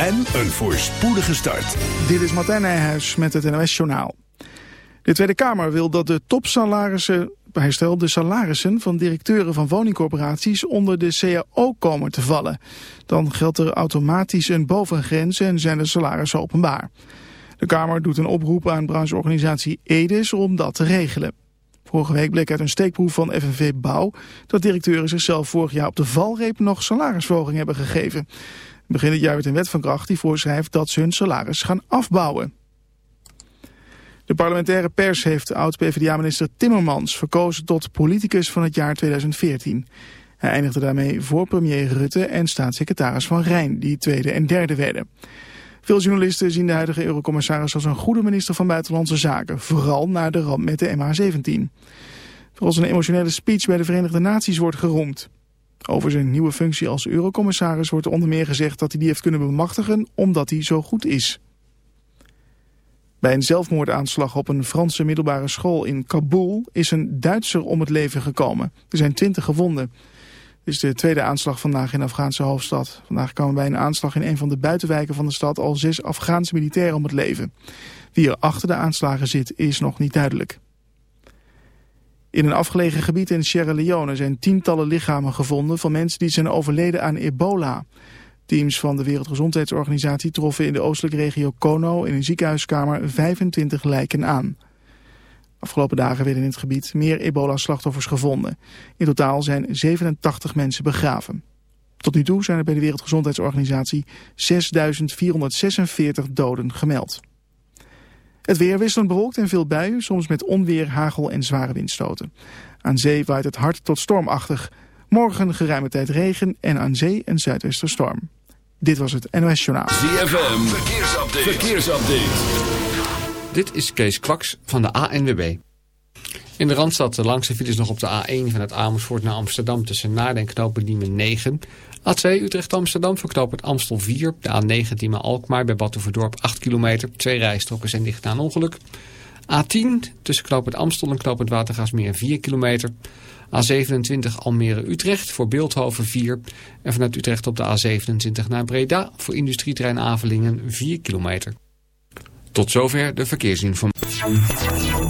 en een voorspoedige start. Dit is Martijn Nijhuis met het NOS Journaal. De Tweede Kamer wil dat de topsalarissen, herstel de salarissen van directeuren van woningcorporaties onder de CAO komen te vallen. Dan geldt er automatisch een bovengrens en zijn de salarissen openbaar. De Kamer doet een oproep aan brancheorganisatie EDIS om dat te regelen. Vorige week bleek uit een steekproef van FNV Bouw dat directeuren zichzelf vorig jaar op de valreep nog salarisverhoging hebben gegeven. Begin het jaar werd een wet van kracht die voorschrijft dat ze hun salaris gaan afbouwen. De parlementaire pers heeft oud-PVDA-minister Timmermans verkozen tot politicus van het jaar 2014. Hij eindigde daarmee voor premier Rutte en staatssecretaris Van Rijn, die tweede en derde werden. Veel journalisten zien de huidige eurocommissaris als een goede minister van Buitenlandse Zaken, vooral na de ramp met de MH17. Vooral zijn emotionele speech bij de Verenigde Naties wordt geroemd. Over zijn nieuwe functie als eurocommissaris wordt onder meer gezegd dat hij die heeft kunnen bemachtigen omdat hij zo goed is. Bij een zelfmoordaanslag op een Franse middelbare school in Kabul is een Duitser om het leven gekomen. Er zijn twintig gewonden. Dit is de tweede aanslag vandaag in de Afghaanse hoofdstad. Vandaag kwamen bij een aanslag in een van de buitenwijken van de stad al zes Afghaanse militairen om het leven. Wie er achter de aanslagen zit is nog niet duidelijk. In een afgelegen gebied in Sierra Leone zijn tientallen lichamen gevonden van mensen die zijn overleden aan ebola. Teams van de Wereldgezondheidsorganisatie troffen in de oostelijke regio Kono in een ziekenhuiskamer 25 lijken aan. Afgelopen dagen werden in het gebied meer ebola-slachtoffers gevonden. In totaal zijn 87 mensen begraven. Tot nu toe zijn er bij de Wereldgezondheidsorganisatie 6.446 doden gemeld. Het weer wisselend bewolkt en veel buien, soms met onweer, hagel en zware windstoten. Aan zee waait het hard tot stormachtig. Morgen geruime tijd regen en aan zee een zuidwesterstorm. Dit was het NOS Journaal. ZFM, verkeersupdate. verkeersupdate. Dit is Kees Kwaks van de ANWB. In de Randstad de langste files nog op de A1 vanuit Amersfoort naar Amsterdam tussen Naarden en Knopen 9. A2 Utrecht-Amsterdam voor het Amstel 4. De A9 Diemen-Alkmaar bij Batuverdorp 8 kilometer. Twee rijstroken zijn dicht na een ongeluk. A10 tussen knooppunt Amstel en knooppunt Watergasmeer 4 kilometer. A27 Almere-Utrecht voor Beeldhoven 4. En vanuit Utrecht op de A27 naar Breda voor industrietrein Avelingen 4 kilometer. Tot zover de verkeersinformatie.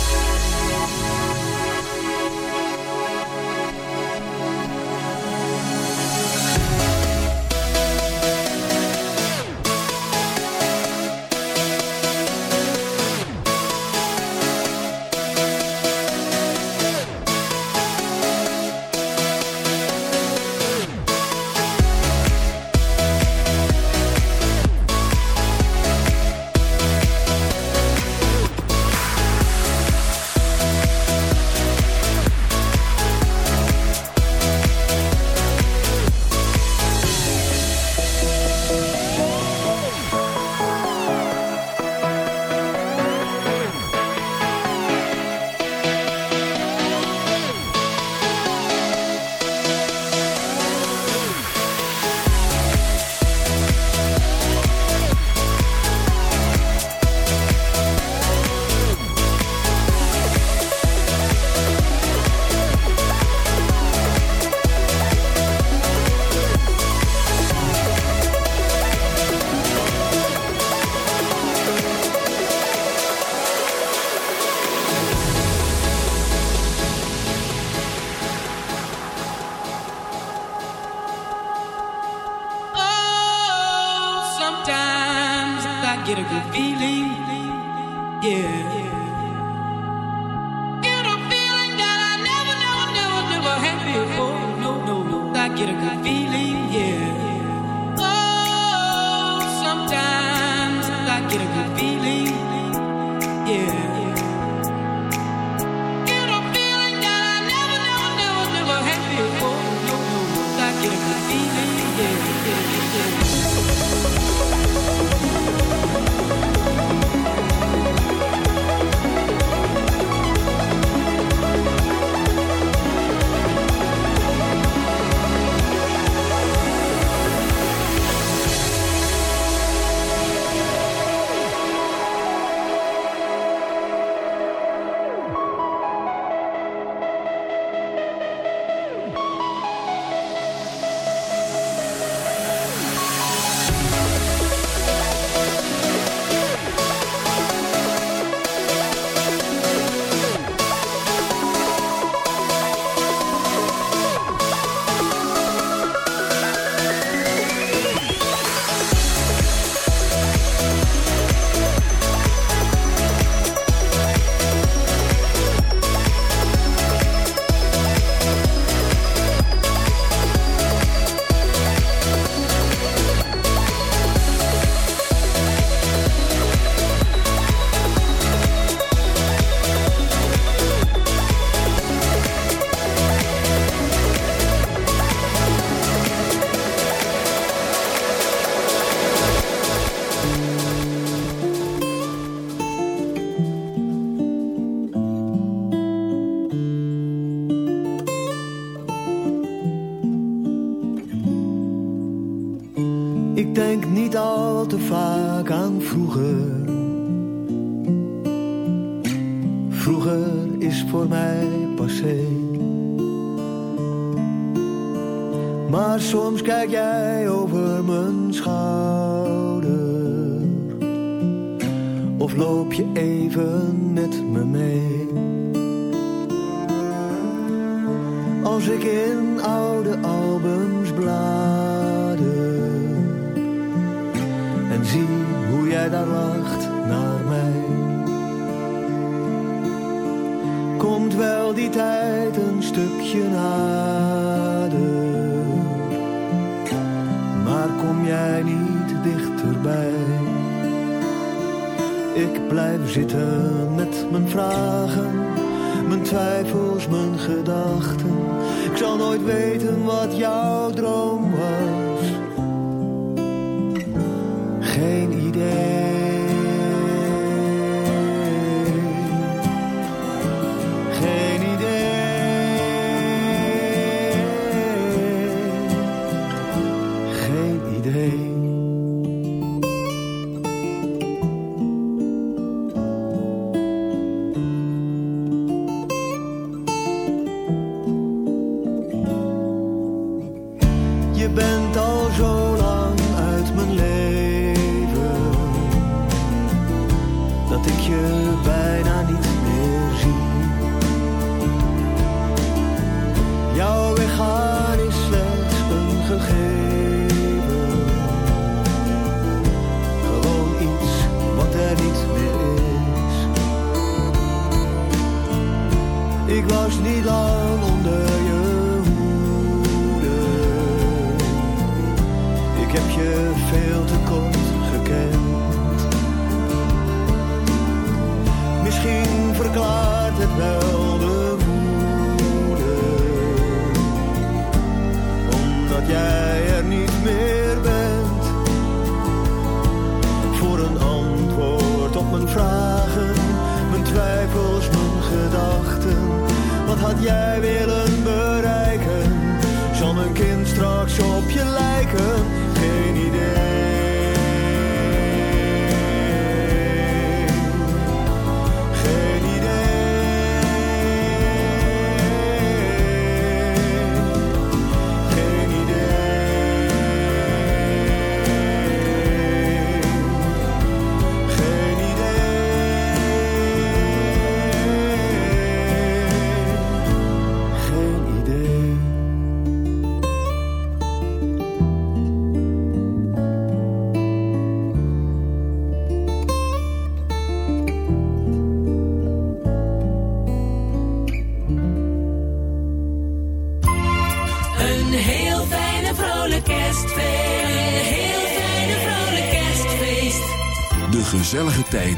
have a feeling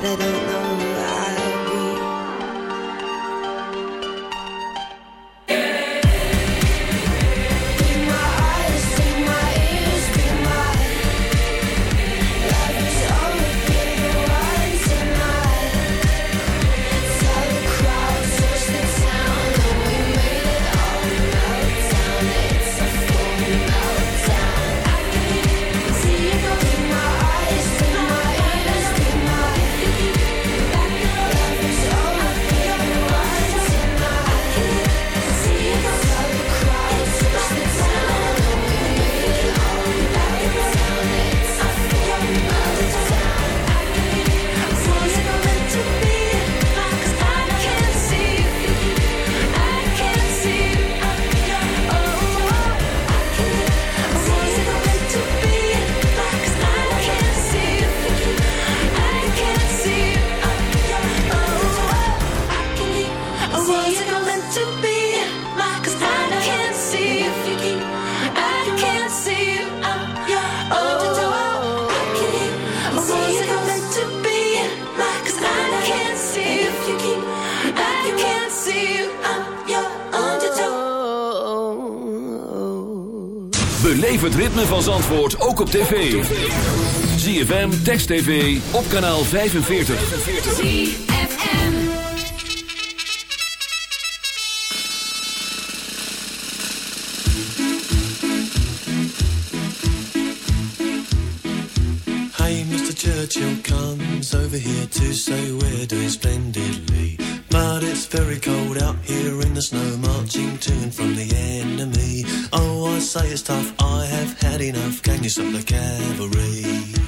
da da da Beleef het ritme van Zandvoort ook op tv. ZFM, Text TV, op kanaal 45. ZFM Hey, Mr. Churchill comes over here to say we're doing splendidly. But it's very cold out here in the snow, marching to and from the enemy. Oh, I say it's tough. I have had enough. Can you stop the cavalry?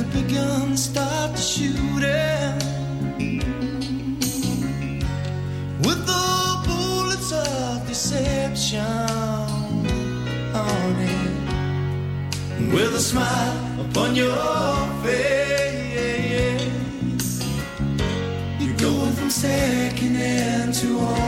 the big guns start to shooting. With the bullets of deception on it. With a smile upon your face. You're going from second hand to all.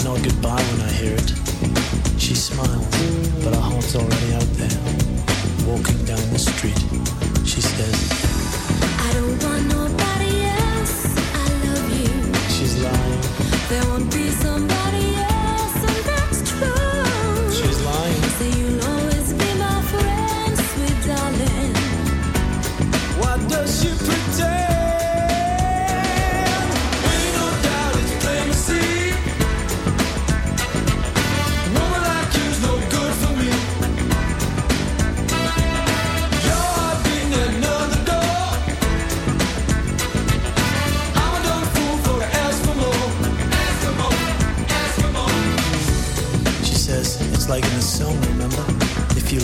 I know goodbye when I hear it. She smiles, but her heart's already out there. Walking down the street, she says, I don't want no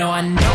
No, I know.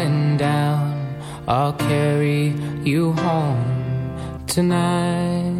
going down. I'll carry you home tonight.